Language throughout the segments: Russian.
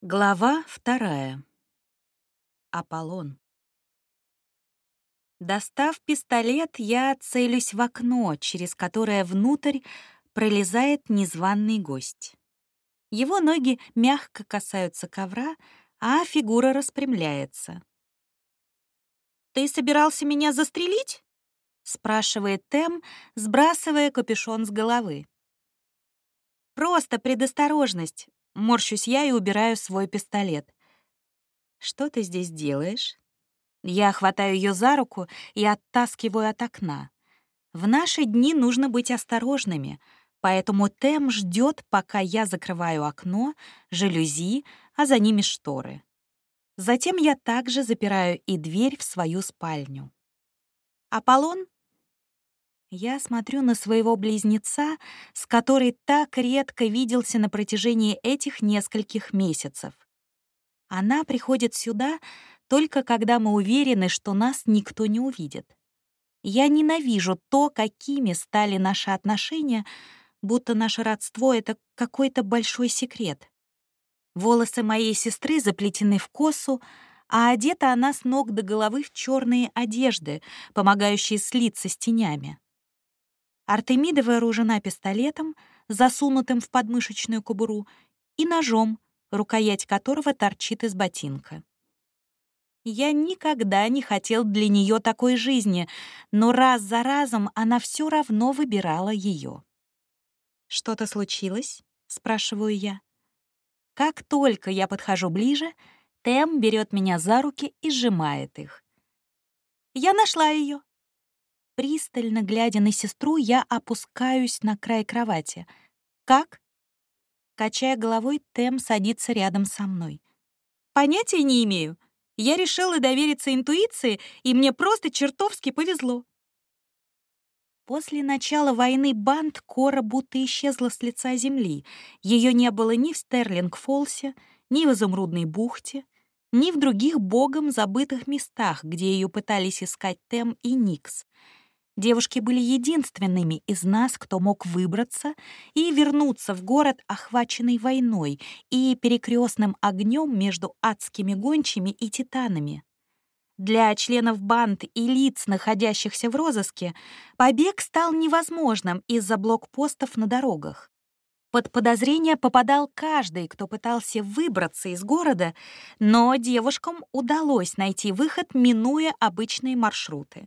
Глава вторая. Аполлон. Достав пистолет, я целюсь в окно, через которое внутрь пролезает незваный гость. Его ноги мягко касаются ковра, а фигура распрямляется. «Ты собирался меня застрелить?» — спрашивает Тем, сбрасывая капюшон с головы. «Просто предосторожность. Морщусь я и убираю свой пистолет. «Что ты здесь делаешь?» Я хватаю ее за руку и оттаскиваю от окна. В наши дни нужно быть осторожными, поэтому Тем ждет, пока я закрываю окно, жалюзи, а за ними шторы. Затем я также запираю и дверь в свою спальню. Аполлон я смотрю на своего близнеца, с которой так редко виделся на протяжении этих нескольких месяцев. Она приходит сюда только когда мы уверены, что нас никто не увидит. Я ненавижу то, какими стали наши отношения, будто наше родство — это какой-то большой секрет. Волосы моей сестры заплетены в косу, а одета она с ног до головы в черные одежды, помогающие слиться с тенями. Артемида вооружена пистолетом, засунутым в подмышечную кобуру, и ножом, рукоять которого торчит из ботинка. Я никогда не хотел для нее такой жизни, но раз за разом она все равно выбирала ее. «Что-то случилось?» — спрашиваю я. Как только я подхожу ближе, Тем берет меня за руки и сжимает их. «Я нашла ее. Пристально глядя на сестру, я опускаюсь на край кровати. «Как?» Качая головой, Тем садится рядом со мной. «Понятия не имею. Я решила довериться интуиции, и мне просто чертовски повезло». После начала войны банд Кора будто исчезла с лица земли. Ее не было ни в Стерлинг-Фолсе, ни в Изумрудной бухте, ни в других богом забытых местах, где ее пытались искать Тем и Никс — Девушки были единственными из нас, кто мог выбраться и вернуться в город, охваченный войной и перекрестным огнем между адскими гончими и титанами. Для членов банд и лиц, находящихся в розыске, побег стал невозможным из-за блокпостов на дорогах. Под подозрение попадал каждый, кто пытался выбраться из города, но девушкам удалось найти выход, минуя обычные маршруты.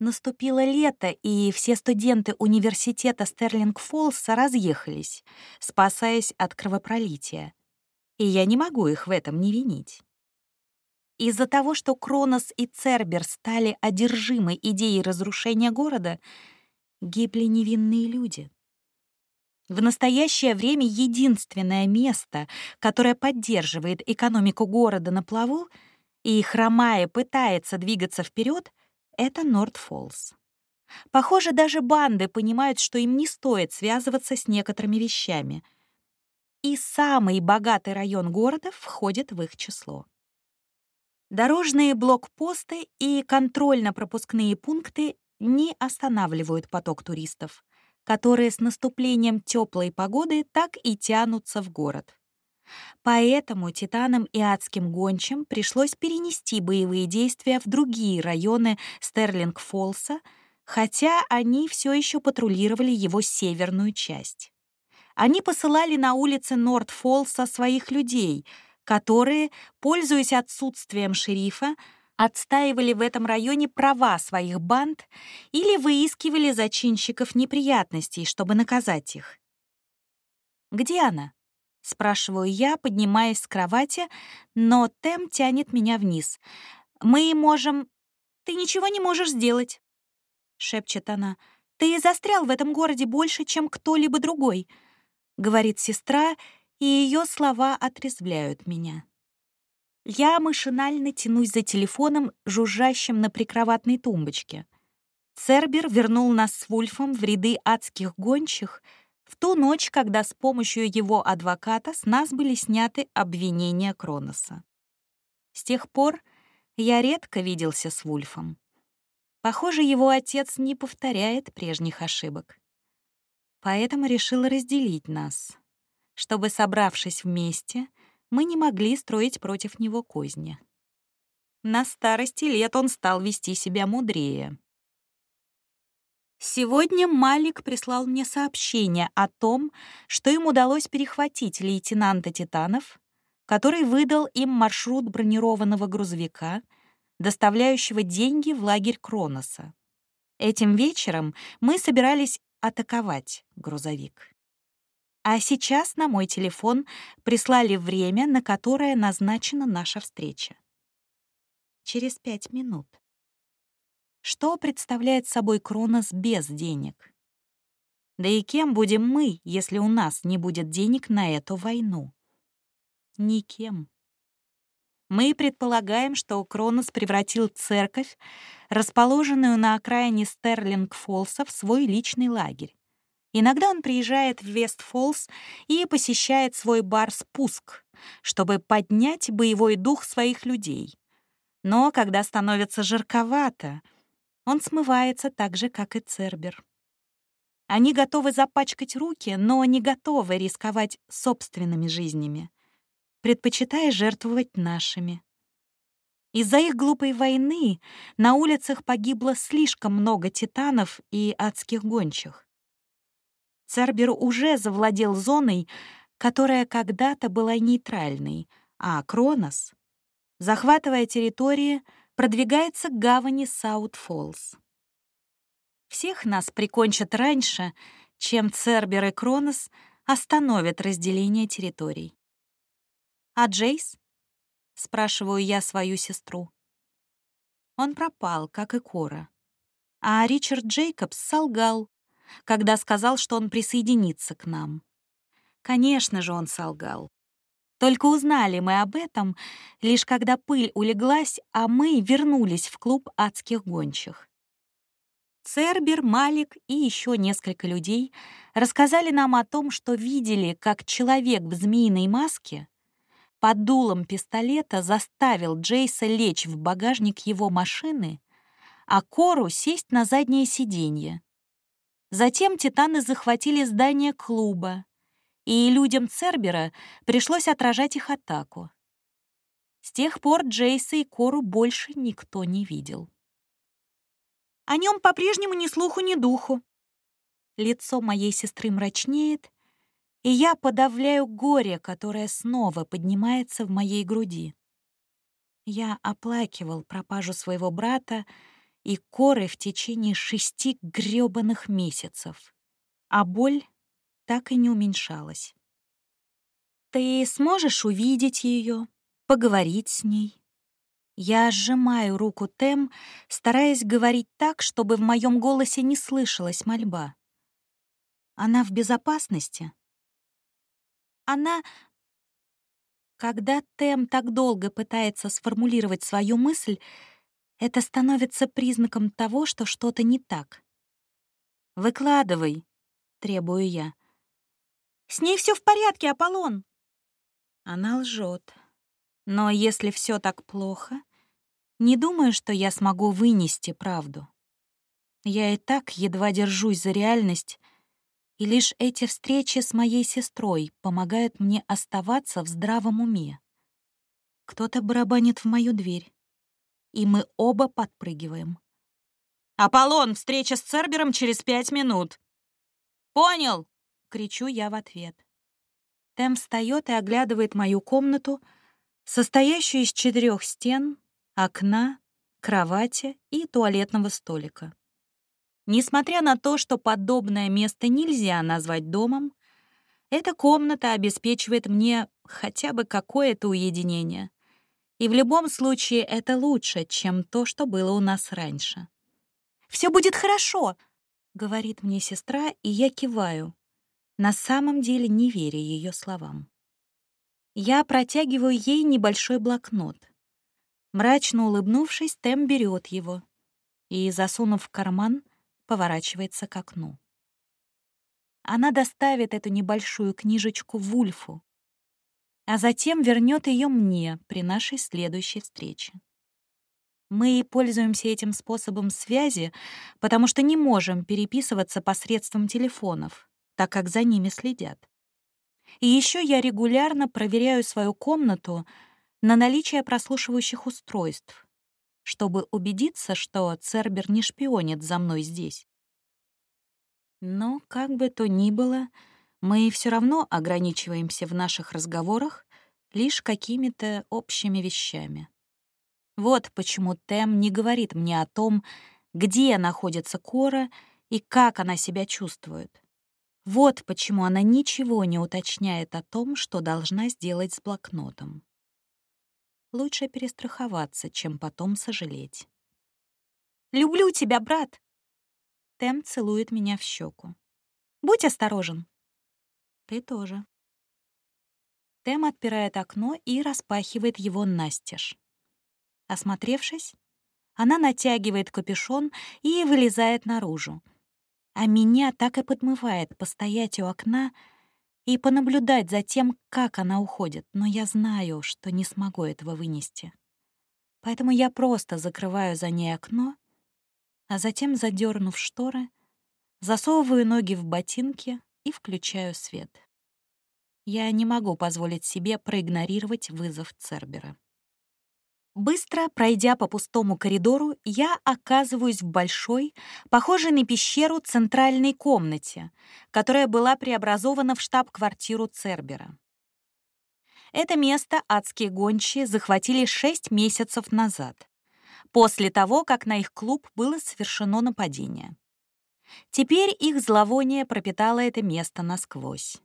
Наступило лето, и все студенты университета Стерлинг-Фоллса разъехались, спасаясь от кровопролития. И я не могу их в этом не винить. Из-за того, что Кронос и Цербер стали одержимы идеей разрушения города, гибли невинные люди. В настоящее время единственное место, которое поддерживает экономику города на плаву и, хромая, пытается двигаться вперед, это Норд-Фоллс. Похоже, даже банды понимают, что им не стоит связываться с некоторыми вещами. И самый богатый район города входит в их число. Дорожные блокпосты и контрольно-пропускные пункты не останавливают поток туристов, которые с наступлением теплой погоды так и тянутся в город. Поэтому Титанам и Адским Гончим пришлось перенести боевые действия в другие районы Стерлинг-Фолса, хотя они все еще патрулировали его северную часть. Они посылали на улицы Норд-Фолса своих людей, которые, пользуясь отсутствием шерифа, отстаивали в этом районе права своих банд или выискивали зачинщиков неприятностей, чтобы наказать их. Где она? — спрашиваю я, поднимаясь с кровати, но Тем тянет меня вниз. «Мы можем...» «Ты ничего не можешь сделать», — шепчет она. «Ты застрял в этом городе больше, чем кто-либо другой», — говорит сестра, и ее слова отрезвляют меня. Я машинально тянусь за телефоном, жужжащим на прикроватной тумбочке. Цербер вернул нас с Вульфом в ряды адских гончих — в ту ночь, когда с помощью его адвоката с нас были сняты обвинения Кроноса. С тех пор я редко виделся с Вульфом. Похоже, его отец не повторяет прежних ошибок. Поэтому решил разделить нас, чтобы, собравшись вместе, мы не могли строить против него козни. На старости лет он стал вести себя мудрее. Сегодня Малик прислал мне сообщение о том, что им удалось перехватить лейтенанта Титанов, который выдал им маршрут бронированного грузовика, доставляющего деньги в лагерь Кроноса. Этим вечером мы собирались атаковать грузовик. А сейчас на мой телефон прислали время, на которое назначена наша встреча. Через пять минут. Что представляет собой Кронос без денег? Да и кем будем мы, если у нас не будет денег на эту войну? Никем. Мы предполагаем, что Кронос превратил церковь, расположенную на окраине Стерлинг-Фолса, в свой личный лагерь. Иногда он приезжает в Вест-Фолс и посещает свой бар «Спуск», чтобы поднять боевой дух своих людей. Но когда становится жарковато, он смывается так же, как и Цербер. Они готовы запачкать руки, но не готовы рисковать собственными жизнями предпочитая жертвовать нашими. Из-за их глупой войны на улицах погибло слишком много титанов и адских гончих. Цербер уже завладел зоной, которая когда-то была нейтральной, а Кронос, захватывая территории, продвигается к гавани Саут-Фоллс. Всех нас прикончат раньше, чем Цербер и Кронос остановят разделение территорий. «А Джейс?» — спрашиваю я свою сестру. Он пропал, как и Кора. А Ричард Джейкобс солгал, когда сказал, что он присоединится к нам. Конечно же, он солгал. Только узнали мы об этом, лишь когда пыль улеглась, а мы вернулись в клуб адских гончих. Цербер, Малик и еще несколько людей рассказали нам о том, что видели, как человек в змеиной маске под дулом пистолета заставил Джейса лечь в багажник его машины, а Кору сесть на заднее сиденье. Затем титаны захватили здание клуба, и людям Цербера пришлось отражать их атаку. С тех пор Джейса и Кору больше никто не видел. О нем по-прежнему ни слуху, ни духу. Лицо моей сестры мрачнеет, и я подавляю горе, которое снова поднимается в моей груди. Я оплакивал пропажу своего брата и коры в течение шести грёбаных месяцев, а боль так и не уменьшалась. Ты сможешь увидеть ее, поговорить с ней? Я сжимаю руку Тем, стараясь говорить так, чтобы в моем голосе не слышалась мольба. Она в безопасности? Она... Когда Тем так долго пытается сформулировать свою мысль, это становится признаком того, что что-то не так. «Выкладывай», — требую я. «С ней все в порядке, Аполлон!» Она лжет. Но если все так плохо, не думаю, что я смогу вынести правду. Я и так едва держусь за реальность, и лишь эти встречи с моей сестрой помогают мне оставаться в здравом уме. Кто-то барабанит в мою дверь, и мы оба подпрыгиваем. «Аполлон, встреча с Цербером через пять минут!» «Понял!» — кричу я в ответ. Тем встает и оглядывает мою комнату, состоящую из четырех стен, окна, кровати и туалетного столика. Несмотря на то, что подобное место нельзя назвать домом, эта комната обеспечивает мне хотя бы какое-то уединение. И в любом случае это лучше, чем то, что было у нас раньше. «Все будет хорошо», — говорит мне сестра, и я киваю, на самом деле не веря ее словам. Я протягиваю ей небольшой блокнот. Мрачно улыбнувшись, Тем берет его и, засунув в карман, поворачивается к окну. Она доставит эту небольшую книжечку Вульфу, а затем вернет ее мне при нашей следующей встрече. Мы пользуемся этим способом связи, потому что не можем переписываться посредством телефонов, так как за ними следят. И еще я регулярно проверяю свою комнату на наличие прослушивающих устройств, чтобы убедиться, что Цербер не шпионит за мной здесь. Но, как бы то ни было, мы все равно ограничиваемся в наших разговорах лишь какими-то общими вещами. Вот почему Тем не говорит мне о том, где находится Кора и как она себя чувствует. Вот почему она ничего не уточняет о том, что должна сделать с блокнотом. Лучше перестраховаться, чем потом сожалеть. «Люблю тебя, брат!» Тем целует меня в щеку. «Будь осторожен!» «Ты тоже». Тем отпирает окно и распахивает его настежь. Осмотревшись, она натягивает капюшон и вылезает наружу. А меня так и подмывает постоять у окна и понаблюдать за тем, как она уходит, но я знаю, что не смогу этого вынести. Поэтому я просто закрываю за ней окно, а затем, задернув шторы, засовываю ноги в ботинки и включаю свет. Я не могу позволить себе проигнорировать вызов Цербера. Быстро пройдя по пустому коридору, я оказываюсь в большой, похожей на пещеру центральной комнате, которая была преобразована в штаб-квартиру Цербера. Это место адские гончие захватили шесть месяцев назад, после того, как на их клуб было совершено нападение. Теперь их зловоние пропитало это место насквозь.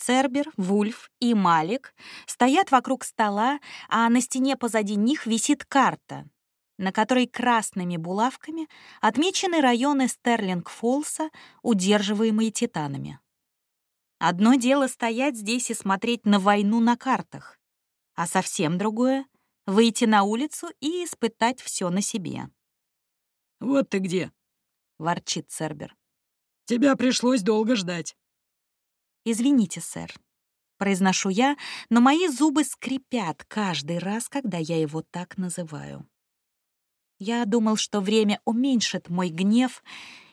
Цербер, Вульф и Малик стоят вокруг стола, а на стене позади них висит карта, на которой красными булавками отмечены районы Стерлинг-Фолса, удерживаемые титанами. Одно дело стоять здесь и смотреть на войну на картах, а совсем другое — выйти на улицу и испытать все на себе. «Вот ты где!» — ворчит Цербер. «Тебя пришлось долго ждать». «Извините, сэр», — произношу я, но мои зубы скрипят каждый раз, когда я его так называю. Я думал, что время уменьшит мой гнев,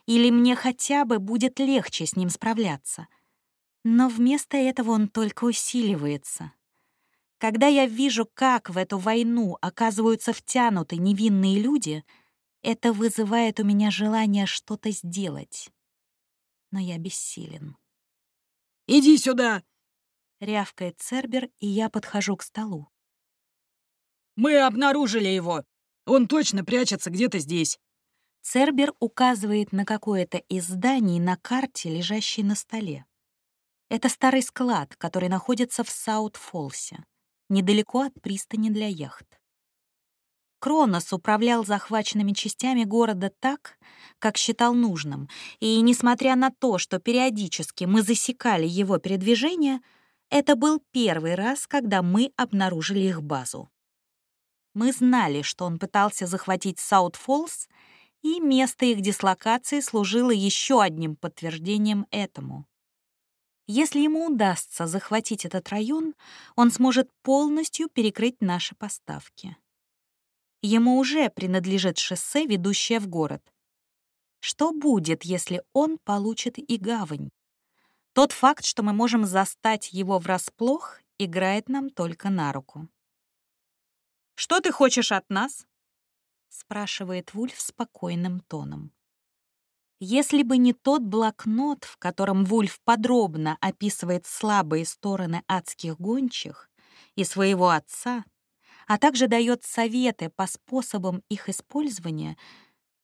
или мне хотя бы будет легче с ним справляться. Но вместо этого он только усиливается. Когда я вижу, как в эту войну оказываются втянуты невинные люди, это вызывает у меня желание что-то сделать. Но я бессилен. Иди сюда!» — рявкает Цербер, и я подхожу к столу. «Мы обнаружили его! Он точно прячется где-то здесь!» Цербер указывает на какое-то из зданий на карте, лежащей на столе. Это старый склад, который находится в Саут-Фолсе, недалеко от пристани для яхт. Кронос управлял захваченными частями города так, как считал нужным, и, несмотря на то, что периодически мы засекали его передвижение, это был первый раз, когда мы обнаружили их базу. Мы знали, что он пытался захватить Саут-Фоллс, и место их дислокации служило еще одним подтверждением этому. Если ему удастся захватить этот район, он сможет полностью перекрыть наши поставки. Ему уже принадлежит шоссе, ведущее в город. Что будет, если он получит и гавань? Тот факт, что мы можем застать его врасплох, играет нам только на руку. «Что ты хочешь от нас?» — спрашивает Вульф спокойным тоном. Если бы не тот блокнот, в котором Вульф подробно описывает слабые стороны адских гончих и своего отца, а также дает советы по способам их использования,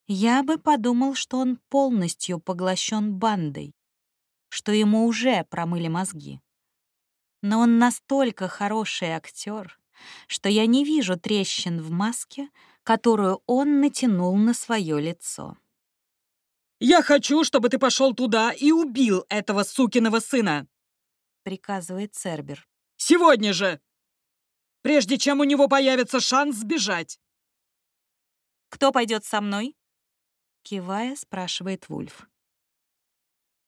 я бы подумал, что он полностью поглощен бандой, что ему уже промыли мозги. Но он настолько хороший актер, что я не вижу трещин в маске, которую он натянул на свое лицо. «Я хочу, чтобы ты пошел туда и убил этого сукиного сына!» — приказывает Цербер. «Сегодня же!» Прежде чем у него появится шанс сбежать. «Кто пойдет со мной?» Кивая, спрашивает Вульф.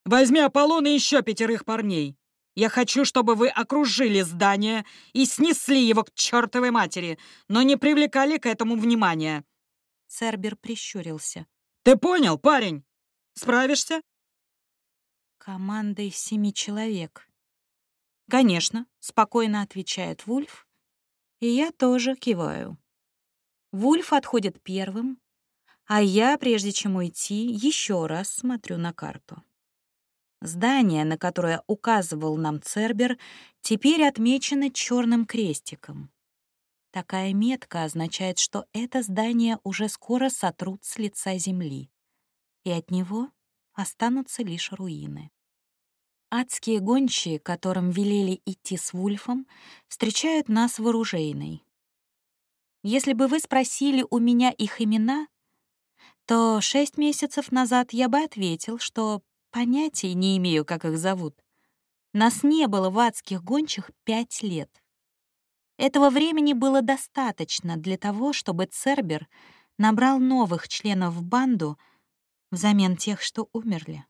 «Возьми Аполлон и еще пятерых парней. Я хочу, чтобы вы окружили здание и снесли его к чертовой матери, но не привлекали к этому внимания». Цербер прищурился. «Ты понял, парень? Справишься?» «Команда из семи человек», «Конечно», — спокойно отвечает Вульф, и я тоже киваю. Вульф отходит первым, а я, прежде чем уйти, еще раз смотрю на карту. Здание, на которое указывал нам Цербер, теперь отмечено черным крестиком. Такая метка означает, что это здание уже скоро сотрут с лица земли, и от него останутся лишь руины. Адские гончие, которым велели идти с Вульфом, встречают нас в оружейной. Если бы вы спросили у меня их имена, то шесть месяцев назад я бы ответил, что понятия не имею, как их зовут. Нас не было в адских гончих пять лет. Этого времени было достаточно для того, чтобы Цербер набрал новых членов в банду взамен тех, что умерли.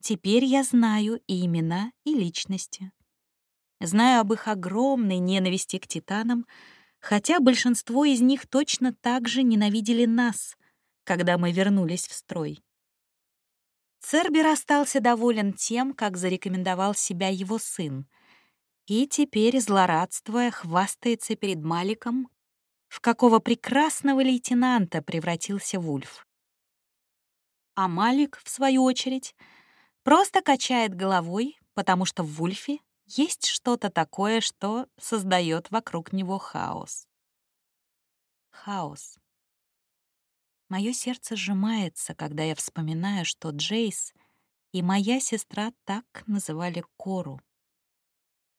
Теперь я знаю и имена, и личности. Знаю об их огромной ненависти к титанам, хотя большинство из них точно так же ненавидели нас, когда мы вернулись в строй. Цербер остался доволен тем, как зарекомендовал себя его сын, и теперь, злорадствуя, хвастается перед Маликом, в какого прекрасного лейтенанта превратился Вульф. А Малик, в свою очередь, Просто качает головой, потому что в Вульфе есть что-то такое, что создает вокруг него хаос. Хаос. Мое сердце сжимается, когда я вспоминаю, что Джейс и моя сестра так называли Кору.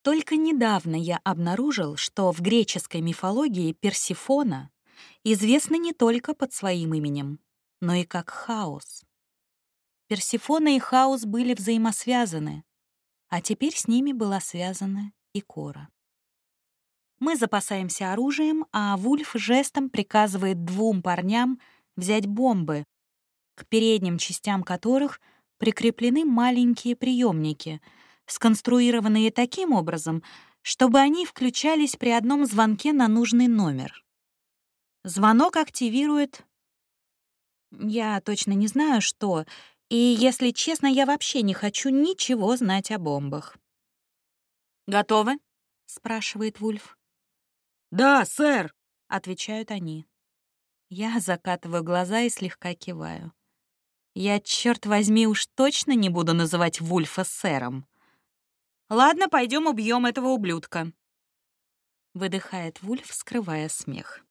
Только недавно я обнаружил, что в греческой мифологии Персифона известна не только под своим именем, но и как хаос. Персифона и Хаос были взаимосвязаны, а теперь с ними была связана и Кора. Мы запасаемся оружием, а Вульф жестом приказывает двум парням взять бомбы, к передним частям которых прикреплены маленькие приемники, сконструированные таким образом, чтобы они включались при одном звонке на нужный номер. Звонок активирует... Я точно не знаю, что, и, если честно, я вообще не хочу ничего знать о бомбах. «Готовы?» — спрашивает Вульф. «Да, сэр», — отвечают они. Я закатываю глаза и слегка киваю. Я, черт возьми, уж точно не буду называть Вульфа сэром. «Ладно, пойдем убьем этого ублюдка», — выдыхает Вульф, скрывая смех.